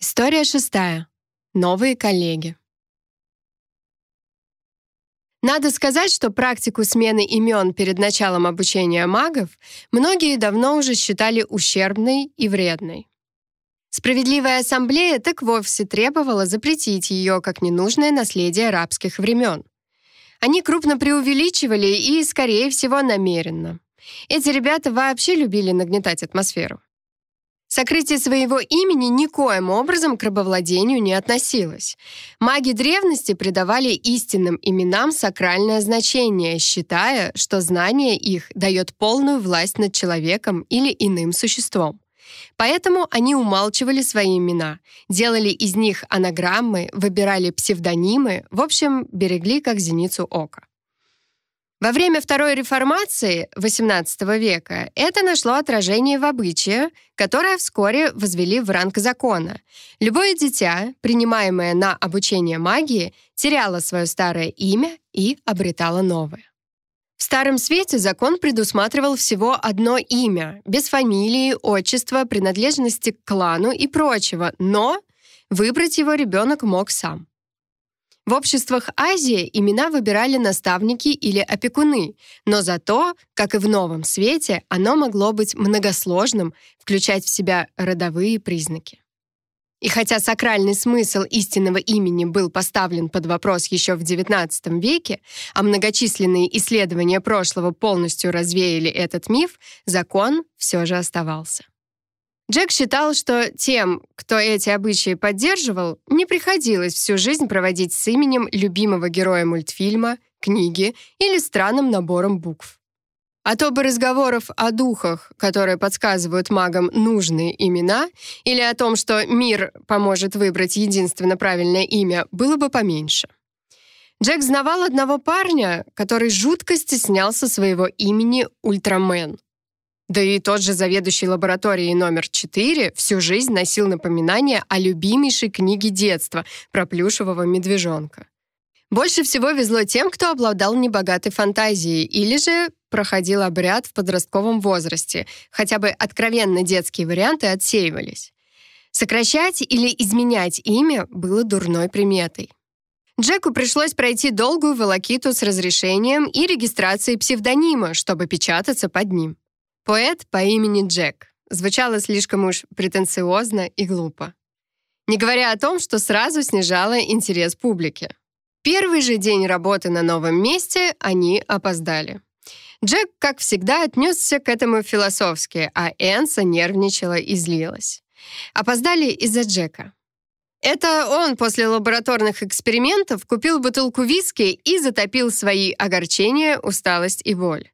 История шестая. Новые коллеги. Надо сказать, что практику смены имен перед началом обучения магов многие давно уже считали ущербной и вредной. Справедливая ассамблея так вовсе требовала запретить ее как ненужное наследие арабских времен. Они крупно преувеличивали и, скорее всего, намеренно. Эти ребята вообще любили нагнетать атмосферу. Сокрытие своего имени никоим образом к рабовладению не относилось. Маги древности придавали истинным именам сакральное значение, считая, что знание их дает полную власть над человеком или иным существом. Поэтому они умалчивали свои имена, делали из них анаграммы, выбирали псевдонимы, в общем, берегли как зеницу ока. Во время Второй реформации XVIII века это нашло отражение в обычае, которое вскоре возвели в ранг закона. Любое дитя, принимаемое на обучение магии, теряло свое старое имя и обретало новое. В Старом Свете закон предусматривал всего одно имя, без фамилии, отчества, принадлежности к клану и прочего, но выбрать его ребенок мог сам. В обществах Азии имена выбирали наставники или опекуны, но зато, как и в Новом Свете, оно могло быть многосложным, включать в себя родовые признаки. И хотя сакральный смысл истинного имени был поставлен под вопрос еще в XIX веке, а многочисленные исследования прошлого полностью развеяли этот миф, закон все же оставался. Джек считал, что тем, кто эти обычаи поддерживал, не приходилось всю жизнь проводить с именем любимого героя мультфильма, книги или странным набором букв. А то бы разговоров о духах, которые подсказывают магам нужные имена, или о том, что мир поможет выбрать единственно правильное имя, было бы поменьше. Джек знавал одного парня, который жутко стеснялся своего имени Ультрамен. Да и тот же заведующий лабораторией номер 4 всю жизнь носил напоминание о любимейшей книге детства про плюшевого медвежонка. Больше всего везло тем, кто обладал небогатой фантазией или же проходил обряд в подростковом возрасте, хотя бы откровенно детские варианты отсеивались. Сокращать или изменять имя было дурной приметой. Джеку пришлось пройти долгую волокиту с разрешением и регистрацией псевдонима, чтобы печататься под ним. Поэт по имени Джек. Звучало слишком уж претенциозно и глупо. Не говоря о том, что сразу снижало интерес публики. Первый же день работы на новом месте они опоздали. Джек, как всегда, отнесся к этому философски, а Энса нервничала и злилась. Опоздали из-за Джека. Это он после лабораторных экспериментов купил бутылку виски и затопил свои огорчения, усталость и боль.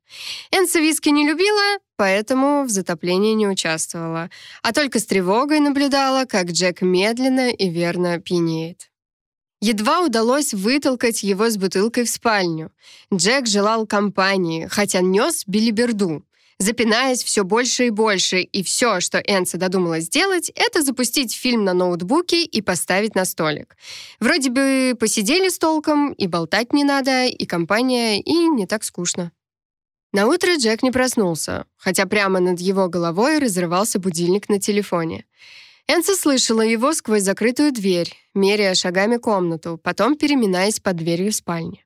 Энса виски не любила, поэтому в затоплении не участвовала, а только с тревогой наблюдала, как Джек медленно и верно пьянеет. Едва удалось вытолкать его с бутылкой в спальню. Джек желал компании, хотя нес билиберду запинаясь все больше и больше, и все, что Энса додумалась сделать, это запустить фильм на ноутбуке и поставить на столик. Вроде бы посидели с толком, и болтать не надо, и компания, и не так скучно. На утро Джек не проснулся, хотя прямо над его головой разрывался будильник на телефоне. Энса слышала его сквозь закрытую дверь, меряя шагами комнату, потом переминаясь под дверью спальни.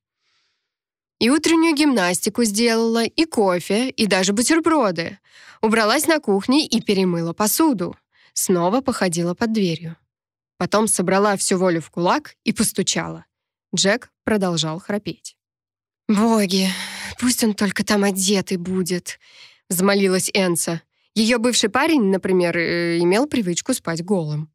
И утреннюю гимнастику сделала, и кофе, и даже бутерброды. Убралась на кухне и перемыла посуду. Снова походила под дверью. Потом собрала всю волю в кулак и постучала. Джек продолжал храпеть. «Боги, пусть он только там одетый будет», — взмолилась Энса. Ее бывший парень, например, э, имел привычку спать голым.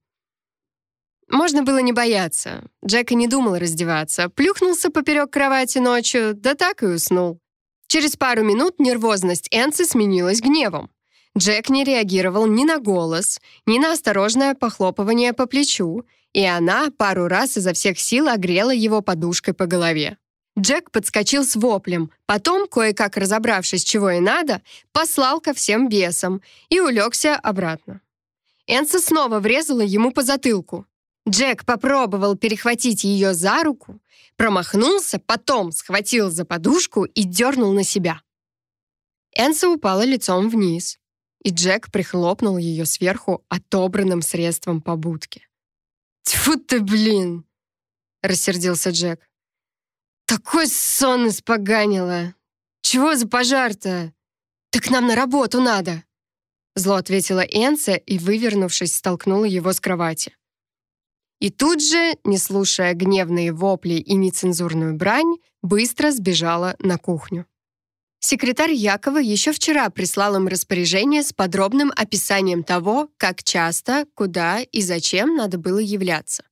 Можно было не бояться. Джек и не думал раздеваться. Плюхнулся поперек кровати ночью, да так и уснул. Через пару минут нервозность Энси сменилась гневом. Джек не реагировал ни на голос, ни на осторожное похлопывание по плечу, и она пару раз изо всех сил огрела его подушкой по голове. Джек подскочил с воплем, потом, кое-как разобравшись, чего и надо, послал ко всем бесам и улегся обратно. Энса снова врезала ему по затылку. Джек попробовал перехватить ее за руку, промахнулся, потом схватил за подушку и дернул на себя. Энса упала лицом вниз, и Джек прихлопнул ее сверху отобранным средством побудки. «Тьфу ты, блин!» — рассердился Джек. «Такой сон испоганило! Чего за пожар-то? Так нам на работу надо!» Зло ответила Энса и, вывернувшись, столкнула его с кровати. И тут же, не слушая гневные вопли и нецензурную брань, быстро сбежала на кухню. Секретарь Якова еще вчера прислал им распоряжение с подробным описанием того, как часто, куда и зачем надо было являться.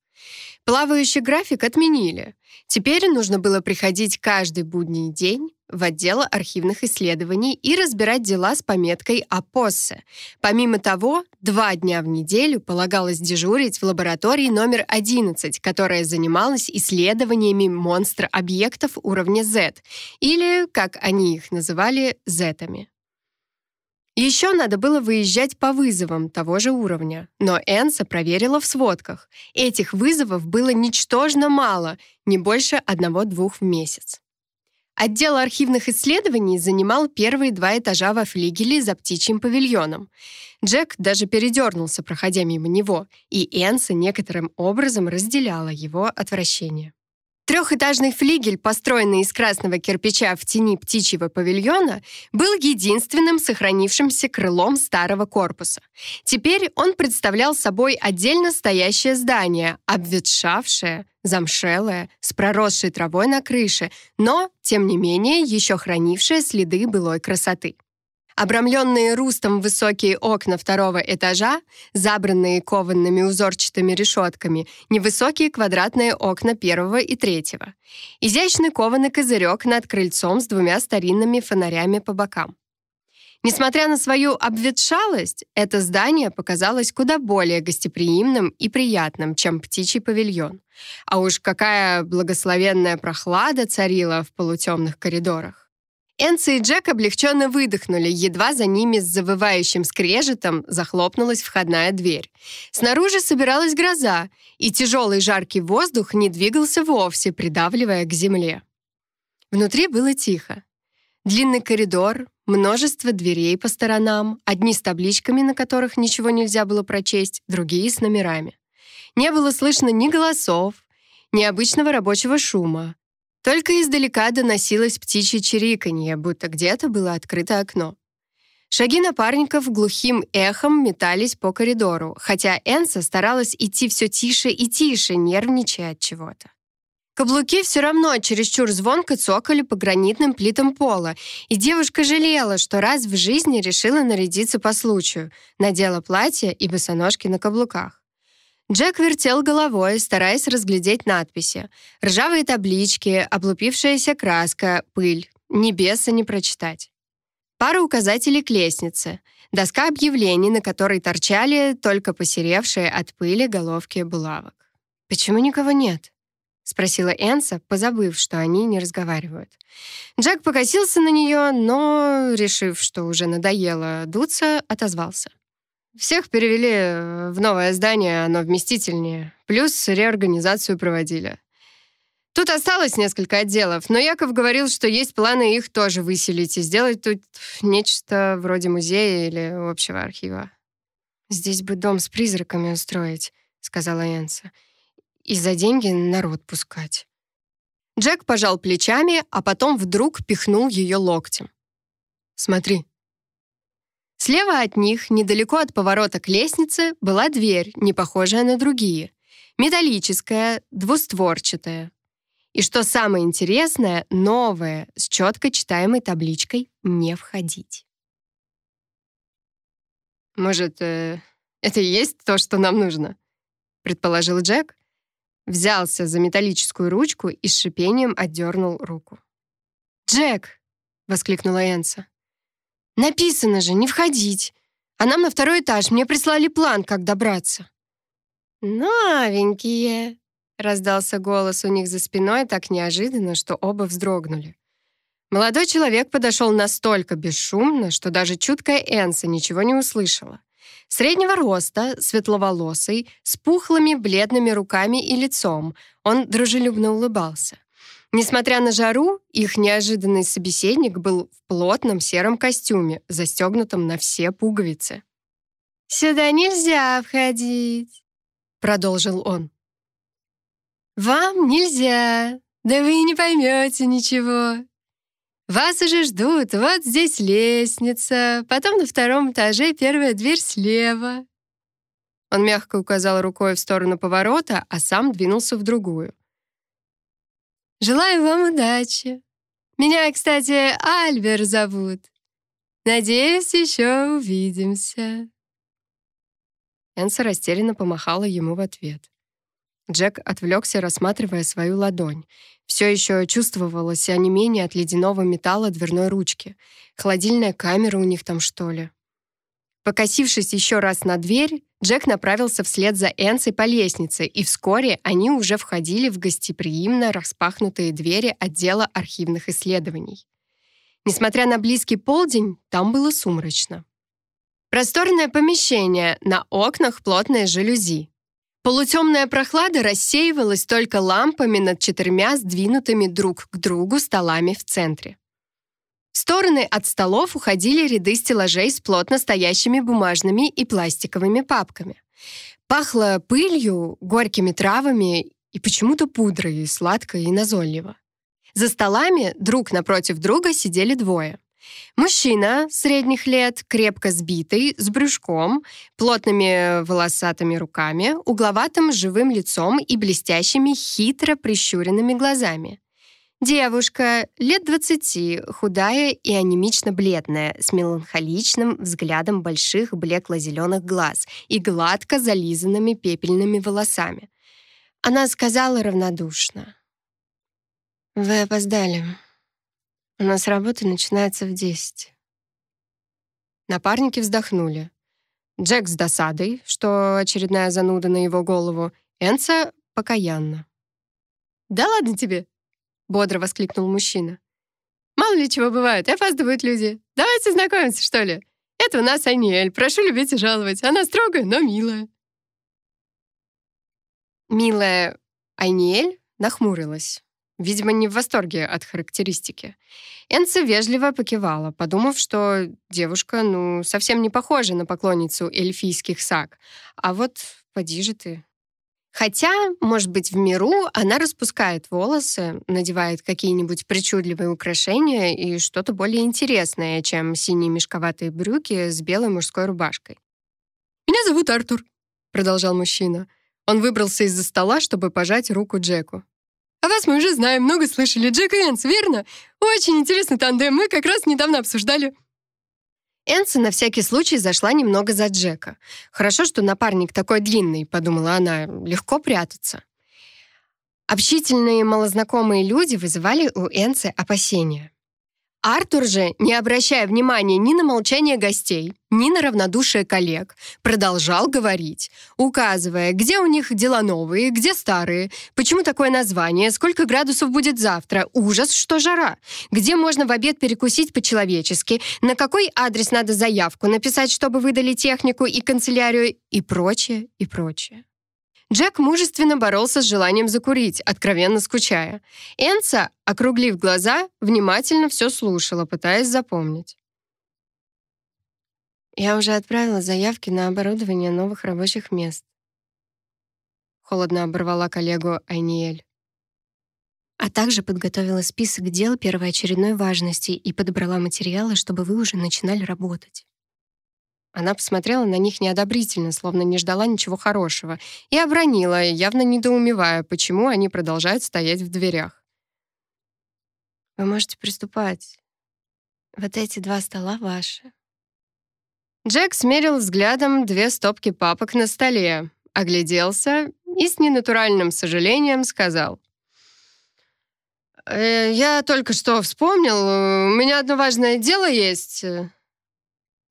Плавающий график отменили. Теперь нужно было приходить каждый будний день, в отдел архивных исследований и разбирать дела с пометкой «АПОССЕ». Помимо того, два дня в неделю полагалось дежурить в лаборатории номер 11, которая занималась исследованиями монстр-объектов уровня Z, или, как они их называли, «зетами». Еще надо было выезжать по вызовам того же уровня, но Энса проверила в сводках. Этих вызовов было ничтожно мало, не больше одного-двух в месяц. Отдел архивных исследований занимал первые два этажа во флигеле за птичьим павильоном. Джек даже передернулся, проходя мимо него, и Энса некоторым образом разделяла его отвращение. Трехэтажный флигель, построенный из красного кирпича в тени птичьего павильона, был единственным сохранившимся крылом старого корпуса. Теперь он представлял собой отдельно стоящее здание, обветшавшее, замшелое, с проросшей травой на крыше, но, тем не менее, еще хранившее следы былой красоты. Обрамленные рустом высокие окна второго этажа, забранные коваными узорчатыми решетками, невысокие квадратные окна первого и третьего. Изящный кованый козырек над крыльцом с двумя старинными фонарями по бокам. Несмотря на свою обветшалость, это здание показалось куда более гостеприимным и приятным, чем птичий павильон. А уж какая благословенная прохлада царила в полутемных коридорах. Энси и Джек облегченно выдохнули, едва за ними с завывающим скрежетом захлопнулась входная дверь. Снаружи собиралась гроза, и тяжелый жаркий воздух не двигался вовсе, придавливая к земле. Внутри было тихо. Длинный коридор, множество дверей по сторонам, одни с табличками, на которых ничего нельзя было прочесть, другие с номерами. Не было слышно ни голосов, ни обычного рабочего шума. Только издалека доносилось птичье чириканье, будто где-то было открыто окно. Шаги напарников глухим эхом метались по коридору, хотя Энса старалась идти все тише и тише, нервничая от чего-то. Каблуки все равно чересчур звонко цокали по гранитным плитам пола, и девушка жалела, что раз в жизни решила нарядиться по случаю, надела платье и босоножки на каблуках. Джек вертел головой, стараясь разглядеть надписи. Ржавые таблички, облупившаяся краска, пыль. Небеса не прочитать. Пара указателей к лестнице. Доска объявлений, на которой торчали только посеревшие от пыли головки булавок. «Почему никого нет?» — спросила Энса, позабыв, что они не разговаривают. Джек покосился на нее, но, решив, что уже надоело дуться, отозвался. Всех перевели э, в новое здание, оно вместительнее. Плюс реорганизацию проводили. Тут осталось несколько отделов, но Яков говорил, что есть планы их тоже выселить и сделать тут нечто вроде музея или общего архива. «Здесь бы дом с призраками устроить», — сказала Энса. «И за деньги народ пускать». Джек пожал плечами, а потом вдруг пихнул ее локтем. «Смотри», Слева от них, недалеко от поворота к лестнице, была дверь, не похожая на другие. Металлическая, двустворчатая. И что самое интересное, новая, с четко читаемой табличкой «Не входить». «Может, э, это и есть то, что нам нужно?» — предположил Джек. Взялся за металлическую ручку и с шипением отдернул руку. «Джек!» — воскликнула Энса. Написано же, не входить. А нам на второй этаж мне прислали план, как добраться. «Новенькие!» — раздался голос у них за спиной так неожиданно, что оба вздрогнули. Молодой человек подошел настолько бесшумно, что даже чуткая Энса ничего не услышала. Среднего роста, светловолосый, с пухлыми бледными руками и лицом, он дружелюбно улыбался. Несмотря на жару, их неожиданный собеседник был в плотном сером костюме, застегнутом на все пуговицы. «Сюда нельзя входить», — продолжил он. «Вам нельзя, да вы не поймете ничего. Вас уже ждут, вот здесь лестница, потом на втором этаже первая дверь слева». Он мягко указал рукой в сторону поворота, а сам двинулся в другую. «Желаю вам удачи. Меня, кстати, Альбер зовут. Надеюсь, еще увидимся». Энса растерянно помахала ему в ответ. Джек отвлекся, рассматривая свою ладонь. Все еще чувствовалось онемение от ледяного металла дверной ручки. Холодильная камера у них там, что ли? Покосившись еще раз на дверь, Джек направился вслед за Энсой по лестнице, и вскоре они уже входили в гостеприимно распахнутые двери отдела архивных исследований. Несмотря на близкий полдень, там было сумрачно. Просторное помещение, на окнах плотные жалюзи. Полутемная прохлада рассеивалась только лампами над четырьмя сдвинутыми друг к другу столами в центре. Стороны от столов уходили ряды стеллажей с плотно стоящими бумажными и пластиковыми папками. Пахло пылью, горькими травами и почему-то пудрой, сладко и назойливо. За столами друг напротив друга сидели двое. Мужчина средних лет, крепко сбитый, с брюшком, плотными волосатыми руками, угловатым живым лицом и блестящими хитро прищуренными глазами. Девушка, лет двадцати, худая и анемично-бледная, с меланхоличным взглядом больших блекло-зеленых глаз и гладко зализанными пепельными волосами. Она сказала равнодушно. «Вы опоздали. У нас работа начинается в десять». Напарники вздохнули. Джек с досадой, что очередная зануда на его голову, Энца покаянно. «Да ладно тебе!» — бодро воскликнул мужчина. «Мало ли чего бывает, опаздывают люди. Давайте знакомиться, что ли. Это у нас Аниэль, прошу любить и жаловать. Она строгая, но милая». Милая Айниэль нахмурилась. Видимо, не в восторге от характеристики. Энца вежливо покивала, подумав, что девушка, ну, совсем не похожа на поклонницу эльфийских саг. А вот поди же ты. Хотя, может быть, в миру она распускает волосы, надевает какие-нибудь причудливые украшения и что-то более интересное, чем синие мешковатые брюки с белой мужской рубашкой. «Меня зовут Артур», — продолжал мужчина. Он выбрался из-за стола, чтобы пожать руку Джеку. «А вас мы уже знаем, много слышали. Джек и Энс, верно? Очень интересный тандем, мы как раз недавно обсуждали». Энса на всякий случай зашла немного за Джека. «Хорошо, что напарник такой длинный», — подумала она, — «легко прятаться». Общительные малознакомые люди вызывали у Энсы опасения. Артур же, не обращая внимания ни на молчание гостей, ни на равнодушие коллег, продолжал говорить, указывая, где у них дела новые, где старые, почему такое название, сколько градусов будет завтра, ужас, что жара, где можно в обед перекусить по-человечески, на какой адрес надо заявку написать, чтобы выдали технику и канцелярию и прочее, и прочее. Джек мужественно боролся с желанием закурить, откровенно скучая. Энса, округлив глаза, внимательно все слушала, пытаясь запомнить. «Я уже отправила заявки на оборудование новых рабочих мест», холодно оборвала коллегу Айниэль. А также подготовила список дел первоочередной важности и подобрала материалы, чтобы вы уже начинали работать. Она посмотрела на них неодобрительно, словно не ждала ничего хорошего, и обронила, явно недоумевая, почему они продолжают стоять в дверях. «Вы можете приступать. Вот эти два стола ваши». Джек смерил взглядом две стопки папок на столе, огляделся и с ненатуральным сожалением сказал. «Э, «Я только что вспомнил, у меня одно важное дело есть».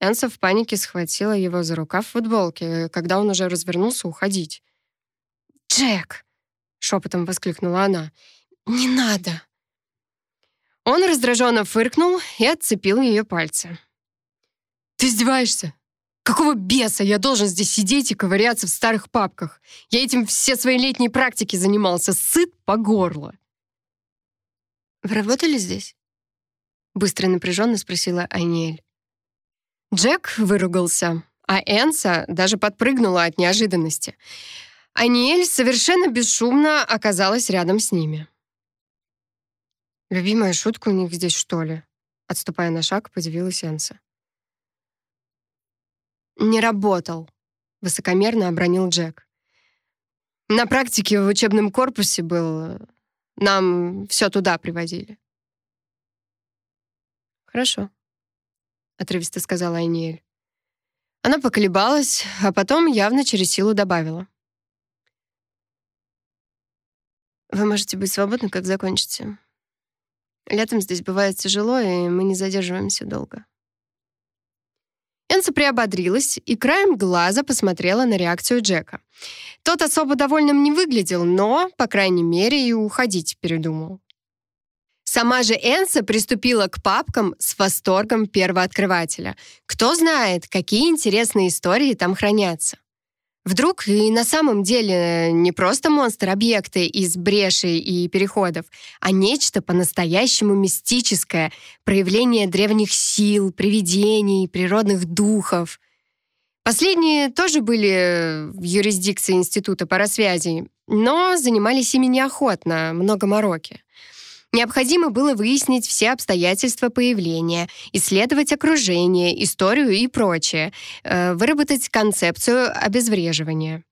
Энса в панике схватила его за рукав футболки, когда он уже развернулся уходить. «Джек!» — шепотом воскликнула она. «Не надо!» Он раздраженно фыркнул и отцепил ее пальцы. «Ты издеваешься? Какого беса я должен здесь сидеть и ковыряться в старых папках? Я этим все свои летние практики занимался, сыт по горло!» «Вы работали здесь?» Быстро и напряженно спросила Айниэль. Джек выругался, а Энса даже подпрыгнула от неожиданности. Аниэль совершенно бесшумно оказалась рядом с ними. «Любимая шутка у них здесь, что ли?» Отступая на шаг, подивилась Энса. «Не работал», — высокомерно обронил Джек. «На практике в учебном корпусе был. Нам все туда привозили». «Хорошо», — отрывисто сказала Айниэль. Она поколебалась, а потом явно через силу добавила. «Вы можете быть свободны, как закончите. Летом здесь бывает тяжело, и мы не задерживаемся долго». Энса приободрилась и краем глаза посмотрела на реакцию Джека. Тот особо довольным не выглядел, но, по крайней мере, и уходить передумал. Сама же Энса приступила к папкам с восторгом первооткрывателя. Кто знает, какие интересные истории там хранятся. Вдруг и на самом деле не просто монстр-объекты из брешей и переходов, а нечто по-настоящему мистическое, проявление древних сил, привидений, природных духов. Последние тоже были в юрисдикции Института парасвязи, но занимались ими неохотно, много мороки. Необходимо было выяснить все обстоятельства появления, исследовать окружение, историю и прочее, э, выработать концепцию обезвреживания.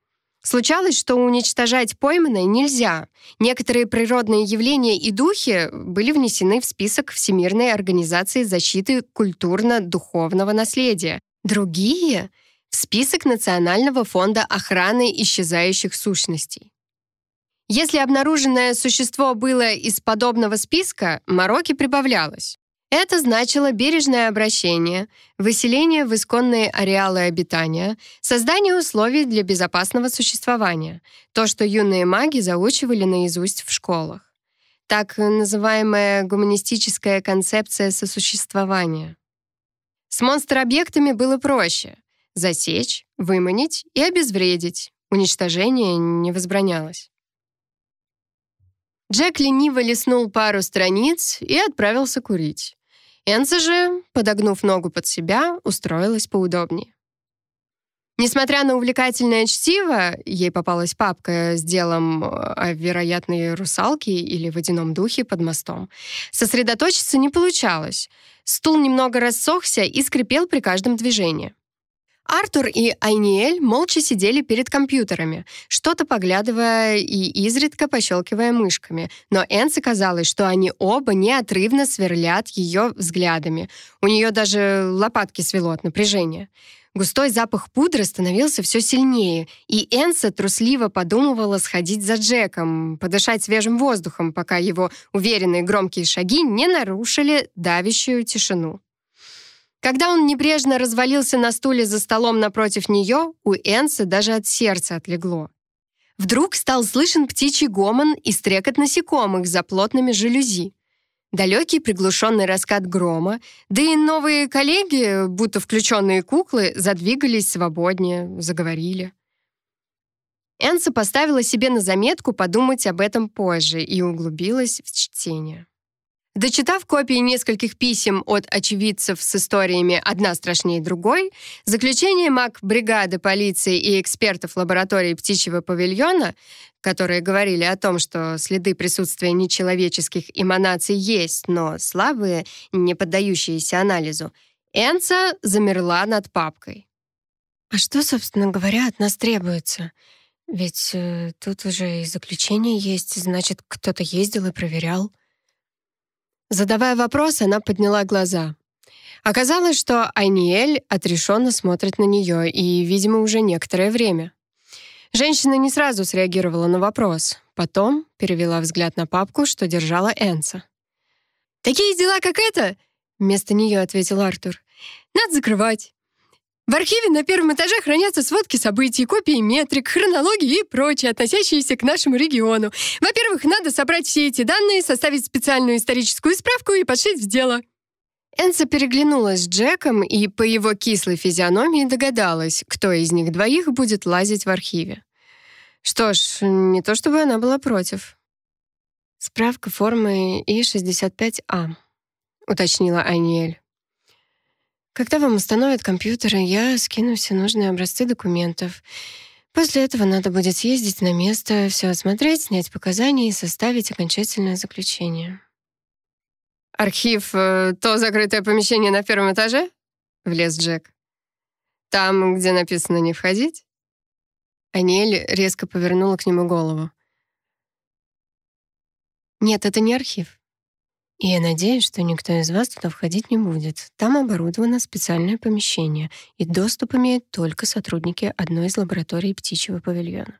Случалось, что уничтожать пойманное нельзя. Некоторые природные явления и духи были внесены в список Всемирной организации защиты культурно-духовного наследия. Другие — в список Национального фонда охраны исчезающих сущностей. Если обнаруженное существо было из подобного списка, мороки прибавлялось. Это значило бережное обращение, выселение в исконные ареалы обитания, создание условий для безопасного существования, то, что юные маги заучивали наизусть в школах. Так называемая гуманистическая концепция сосуществования. С монстр-объектами было проще — засечь, выманить и обезвредить. Уничтожение не возбранялось. Джек лениво листнул пару страниц и отправился курить. Энса же, подогнув ногу под себя, устроилась поудобнее. Несмотря на увлекательное чтиво, ей попалась папка с делом о вероятной русалке или водяном духе под мостом. Сосредоточиться не получалось. Стул немного рассохся и скрипел при каждом движении. Артур и Айниэль молча сидели перед компьютерами, что-то поглядывая и изредка пощелкивая мышками, но Энце казалось, что они оба неотрывно сверлят ее взглядами. У нее даже лопатки свело от напряжения. Густой запах пудры становился все сильнее, и Энса трусливо подумывала сходить за Джеком, подышать свежим воздухом, пока его уверенные громкие шаги не нарушили давящую тишину. Когда он небрежно развалился на стуле за столом напротив нее, у Энсы даже от сердца отлегло. Вдруг стал слышен птичий гомон и стрекот насекомых за плотными жалюзи. Далекий приглушенный раскат грома, да и новые коллеги, будто включенные куклы, задвигались свободнее, заговорили. Энса поставила себе на заметку подумать об этом позже и углубилась в чтение. Дочитав копии нескольких писем от очевидцев с историями «одна страшнее другой», заключение маг бригады полиции и экспертов лаборатории птичьего павильона, которые говорили о том, что следы присутствия нечеловеческих эманаций есть, но слабые, не поддающиеся анализу, Энца замерла над папкой. «А что, собственно говоря, от нас требуется? Ведь э, тут уже и заключение есть, значит, кто-то ездил и проверял». Задавая вопрос, она подняла глаза. Оказалось, что Айниэль отрешенно смотрит на нее и, видимо, уже некоторое время. Женщина не сразу среагировала на вопрос. Потом перевела взгляд на папку, что держала Энса. «Такие дела, как это?» — вместо нее ответил Артур. «Надо закрывать. В архиве на первом этаже хранятся сводки событий, копии метрик, хронологии и прочее, относящиеся к нашему региону. Во-первых, надо собрать все эти данные, составить специальную историческую справку и подшить в дело. Энса переглянулась с Джеком и по его кислой физиономии догадалась, кто из них двоих будет лазить в архиве. Что ж, не то чтобы она была против. «Справка формы И-65А», — уточнила Аниэль. Когда вам установят компьютеры, я скину все нужные образцы документов. После этого надо будет съездить на место, все осмотреть, снять показания и составить окончательное заключение. «Архив э, — то закрытое помещение на первом этаже?» — влез Джек. «Там, где написано «не входить»?» Аниэль резко повернула к нему голову. «Нет, это не архив. И я надеюсь, что никто из вас туда входить не будет. Там оборудовано специальное помещение, и доступ имеют только сотрудники одной из лабораторий птичьего павильона.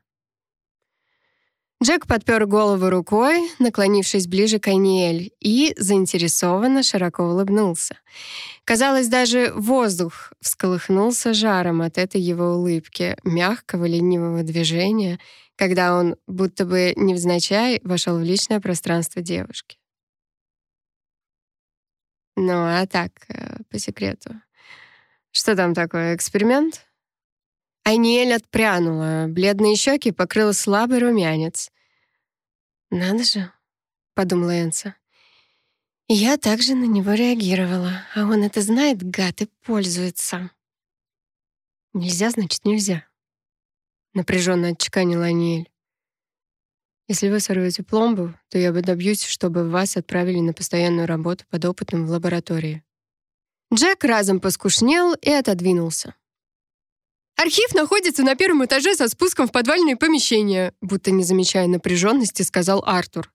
Джек подпер голову рукой, наклонившись ближе к Айниэль, и заинтересованно широко улыбнулся. Казалось, даже воздух всколыхнулся жаром от этой его улыбки, мягкого ленивого движения, когда он, будто бы невзначай, вошел в личное пространство девушки. Ну, а так, э, по секрету. Что там такое, эксперимент? Айниэль отпрянула, бледные щеки покрыл слабый румянец. «Надо же», — подумала Энса. Я также на него реагировала, а он это знает, гад, и пользуется. «Нельзя, значит, нельзя», — напряженно отчеканила Аниэль. «Если вы сорвете пломбу, то я бы добьюсь, чтобы вас отправили на постоянную работу под опытом в лаборатории». Джек разом поскушнел и отодвинулся. «Архив находится на первом этаже со спуском в подвальные помещения», будто не замечая напряженности, сказал Артур.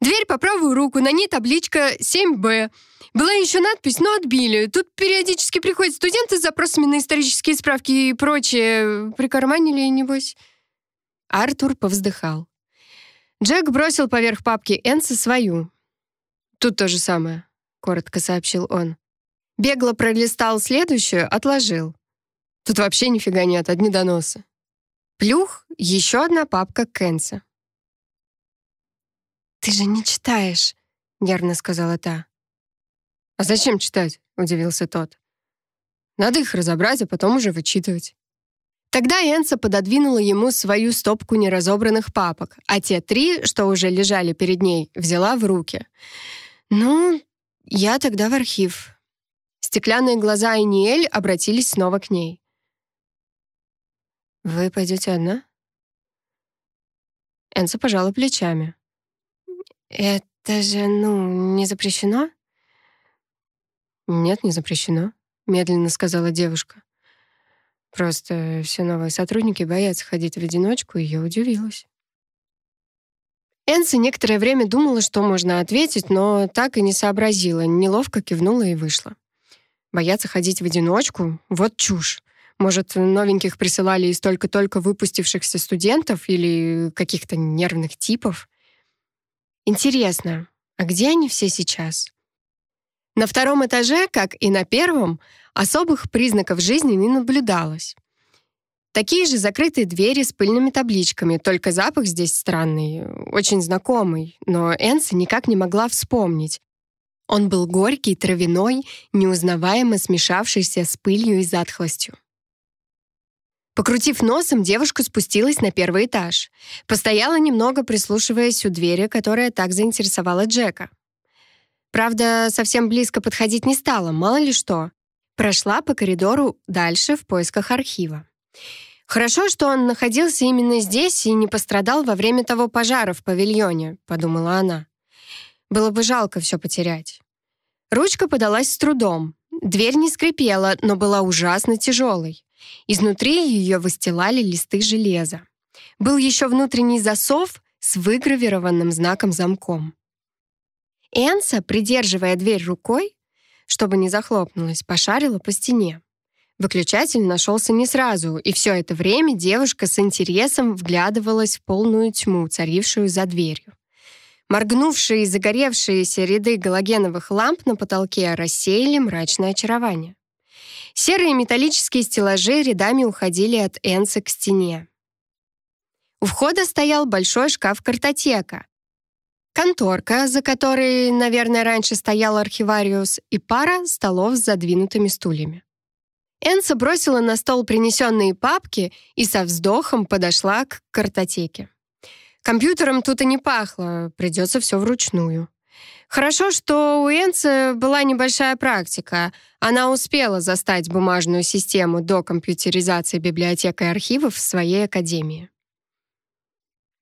«Дверь по правую руку, на ней табличка 7Б. Была еще надпись, но отбили. Тут периодически приходят студенты с запросами на исторические справки и прочее. Прикарманили, небось?» Артур повздыхал. Джек бросил поверх папки Энса свою. «Тут то же самое», — коротко сообщил он. Бегло пролистал следующую, отложил. Тут вообще нифига нет, одни доносы. Плюх — еще одна папка Кэнса. «Ты же не читаешь», — нервно сказала та. «А зачем читать?» — удивился тот. «Надо их разобрать, а потом уже вычитывать». Тогда Энса пододвинула ему свою стопку неразобранных папок, а те три, что уже лежали перед ней, взяла в руки. «Ну, я тогда в архив». Стеклянные глаза Айниэль обратились снова к ней. «Вы пойдете одна?» Энса пожала плечами. «Это же, ну, не запрещено?» «Нет, не запрещено», — медленно сказала девушка. «Просто все новые сотрудники боятся ходить в одиночку, и я удивилась». Энса некоторое время думала, что можно ответить, но так и не сообразила, неловко кивнула и вышла. Бояться ходить в одиночку — вот чушь. Может, новеньких присылали из только-только выпустившихся студентов или каких-то нервных типов? Интересно, а где они все сейчас? На втором этаже, как и на первом, особых признаков жизни не наблюдалось. Такие же закрытые двери с пыльными табличками, только запах здесь странный, очень знакомый, но Энса никак не могла вспомнить. Он был горький, травяной, неузнаваемо смешавшийся с пылью и затхлостью. Покрутив носом, девушка спустилась на первый этаж. Постояла немного, прислушиваясь у двери, которая так заинтересовала Джека. Правда, совсем близко подходить не стала, мало ли что. Прошла по коридору дальше в поисках архива. «Хорошо, что он находился именно здесь и не пострадал во время того пожара в павильоне», — подумала она. «Было бы жалко все потерять». Ручка подалась с трудом. Дверь не скрипела, но была ужасно тяжелой. Изнутри ее выстилали листы железа. Был еще внутренний засов с выгравированным знаком замком. Энса, придерживая дверь рукой, чтобы не захлопнулась, пошарила по стене. Выключатель нашелся не сразу, и все это время девушка с интересом вглядывалась в полную тьму, царившую за дверью. Моргнувшие и загоревшиеся ряды галогеновых ламп на потолке рассеяли мрачное очарование. Серые металлические стеллажи рядами уходили от Энса к стене. У входа стоял большой шкаф-картотека, конторка, за которой, наверное, раньше стоял архивариус, и пара столов с задвинутыми стульями. Энса бросила на стол принесенные папки и со вздохом подошла к картотеке. Компьютером тут и не пахло, придется все вручную. Хорошо, что у Энцы была небольшая практика. Она успела застать бумажную систему до компьютеризации библиотек и архивов в своей академии.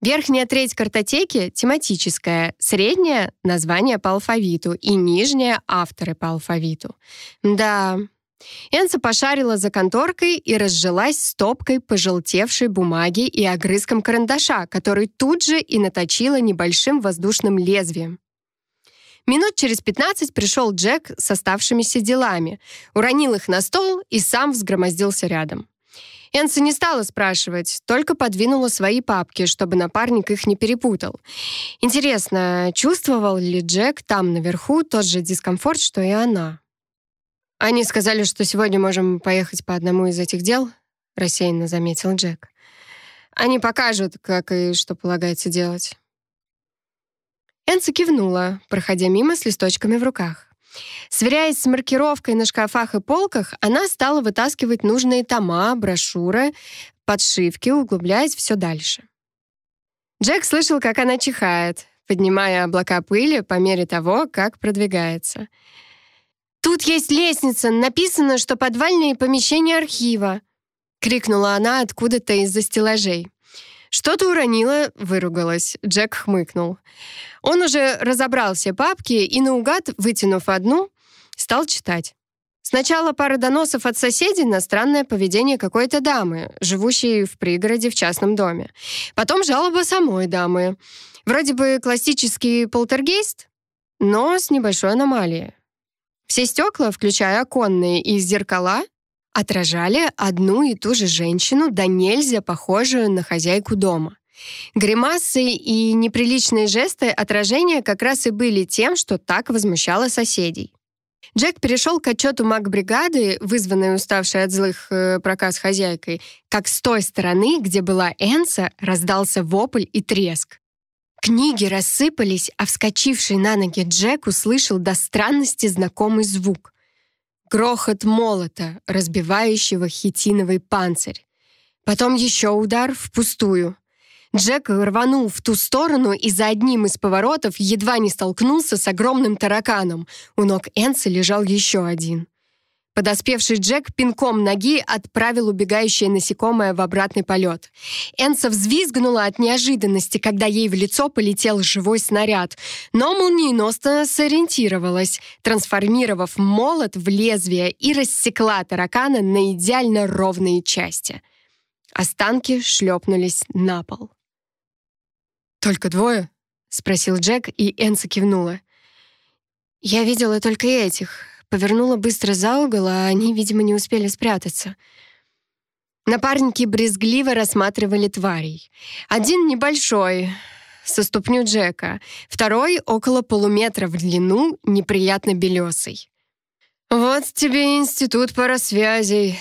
Верхняя треть картотеки тематическая, средняя — название по алфавиту и нижняя — авторы по алфавиту. Да, Энса пошарила за конторкой и разжилась стопкой пожелтевшей бумаги и огрызком карандаша, который тут же и наточила небольшим воздушным лезвием. Минут через 15 пришел Джек с оставшимися делами, уронил их на стол и сам взгромоздился рядом. Энса не стала спрашивать, только подвинула свои папки, чтобы напарник их не перепутал. Интересно, чувствовал ли Джек там наверху тот же дискомфорт, что и она? «Они сказали, что сегодня можем поехать по одному из этих дел», — рассеянно заметил Джек. «Они покажут, как и что полагается делать». Энса кивнула, проходя мимо с листочками в руках. Сверяясь с маркировкой на шкафах и полках, она стала вытаскивать нужные тома, брошюры, подшивки, углубляясь все дальше. Джек слышал, как она чихает, поднимая облака пыли по мере того, как продвигается. «Тут есть лестница, написано, что подвальные помещения архива», — крикнула она откуда-то из-за стеллажей. Что-то уронила, выругалась. Джек хмыкнул. Он уже разобрал все папки и наугад, вытянув одну, стал читать. Сначала пара доносов от соседей на странное поведение какой-то дамы, живущей в пригороде в частном доме. Потом жалоба самой дамы. Вроде бы классический полтергейст, но с небольшой аномалией. Все стекла, включая оконные и зеркала, отражали одну и ту же женщину, да нельзя похожую на хозяйку дома. Гримасы и неприличные жесты отражения как раз и были тем, что так возмущало соседей. Джек перешел к отчету маг-бригады, вызванной уставшей от злых э, проказ хозяйкой, как с той стороны, где была Энса, раздался вопль и треск. Книги рассыпались, а вскочивший на ноги Джек услышал до странности знакомый звук. Грохот молота, разбивающего хитиновый панцирь. Потом еще удар впустую. Джек рванул в ту сторону и за одним из поворотов едва не столкнулся с огромным тараканом. У ног Энса лежал еще один. Подоспевший Джек пинком ноги отправил убегающее насекомое в обратный полет. Энса взвизгнула от неожиданности, когда ей в лицо полетел живой снаряд, но молниеносно сориентировалась, трансформировав молот в лезвие и рассекла таракана на идеально ровные части. Останки шлепнулись на пол. «Только двое?» — спросил Джек, и Энса кивнула. «Я видела только этих». Повернула быстро за угол, а они, видимо, не успели спрятаться. Напарники брезгливо рассматривали тварей. Один небольшой, со ступню Джека, второй около полуметра в длину, неприятно белесый. «Вот тебе институт парасвязей.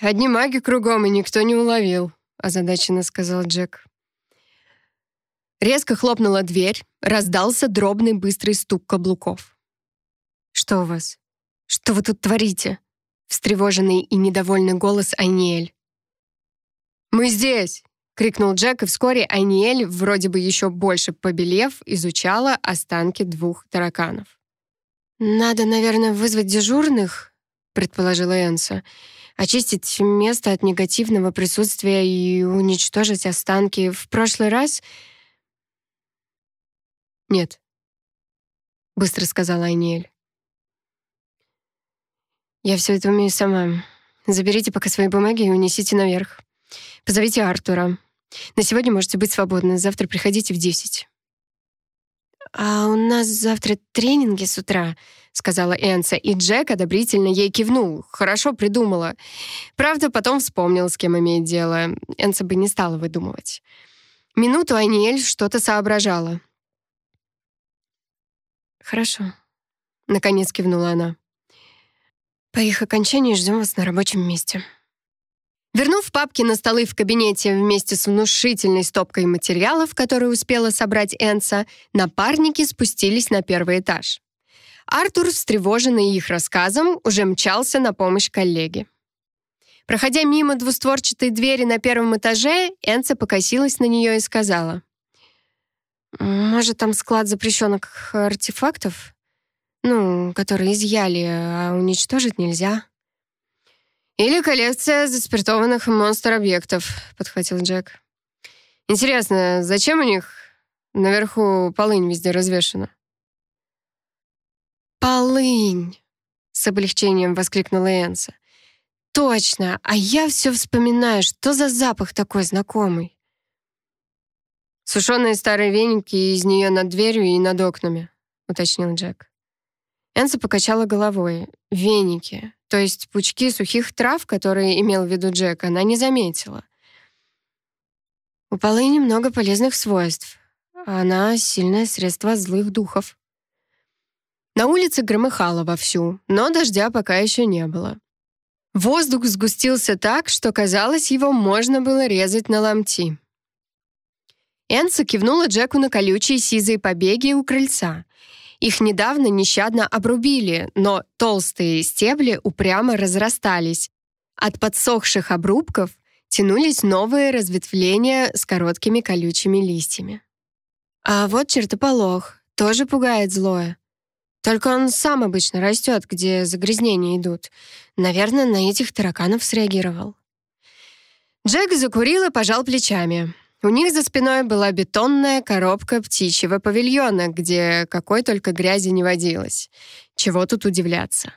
Одни маги кругом, и никто не уловил», — озадаченно сказал Джек. Резко хлопнула дверь, раздался дробный быстрый стук каблуков. «Что у вас? Что вы тут творите?» Встревоженный и недовольный голос Айниэль. «Мы здесь!» — крикнул Джек, и вскоре Айниэль, вроде бы еще больше побелев, изучала останки двух тараканов. «Надо, наверное, вызвать дежурных», — предположила Энса. «Очистить место от негативного присутствия и уничтожить останки. В прошлый раз «Нет», — быстро сказала Айниэль. «Я все это умею сама. Заберите пока свои бумаги и унесите наверх. Позовите Артура. На сегодня можете быть свободны. Завтра приходите в десять». «А у нас завтра тренинги с утра», — сказала Энса, и Джек одобрительно ей кивнул. Хорошо придумала. Правда, потом вспомнил, с кем имеет дело. Энса бы не стала выдумывать. Минуту Айниэль что-то соображала. «Хорошо», — наконец кивнула она. «По их окончании ждем вас на рабочем месте». Вернув папки на столы в кабинете вместе с внушительной стопкой материалов, которые успела собрать Энса, напарники спустились на первый этаж. Артур, встревоженный их рассказом, уже мчался на помощь коллеге. Проходя мимо двустворчатой двери на первом этаже, Энса покосилась на нее и сказала. Может, там склад запрещенных артефактов? Ну, которые изъяли, а уничтожить нельзя. «Или коллекция заспиртованных монстр-объектов», — подхватил Джек. «Интересно, зачем у них наверху полынь везде развешена?» «Полынь!» — с облегчением воскликнула Энса. «Точно! А я все вспоминаю, что за запах такой знакомый?» «Сушеные старые веники из нее над дверью и над окнами», — уточнил Джек. Энса покачала головой. Веники, то есть пучки сухих трав, которые имел в виду Джек, она не заметила. У полыни много полезных свойств. Она — сильное средство злых духов. На улице громыхало вовсю, но дождя пока еще не было. Воздух сгустился так, что, казалось, его можно было резать на ломти. Энса кивнула Джеку на колючие сизые побеги у крыльца — их недавно нещадно обрубили, но толстые стебли упрямо разрастались. От подсохших обрубков тянулись новые разветвления с короткими колючими листьями. А вот чертополох тоже пугает злое. Только он сам обычно растет, где загрязнения идут. Наверное, на этих тараканов среагировал. Джек закурил и пожал плечами. У них за спиной была бетонная коробка птичьего павильона, где какой только грязи не водилось. Чего тут удивляться?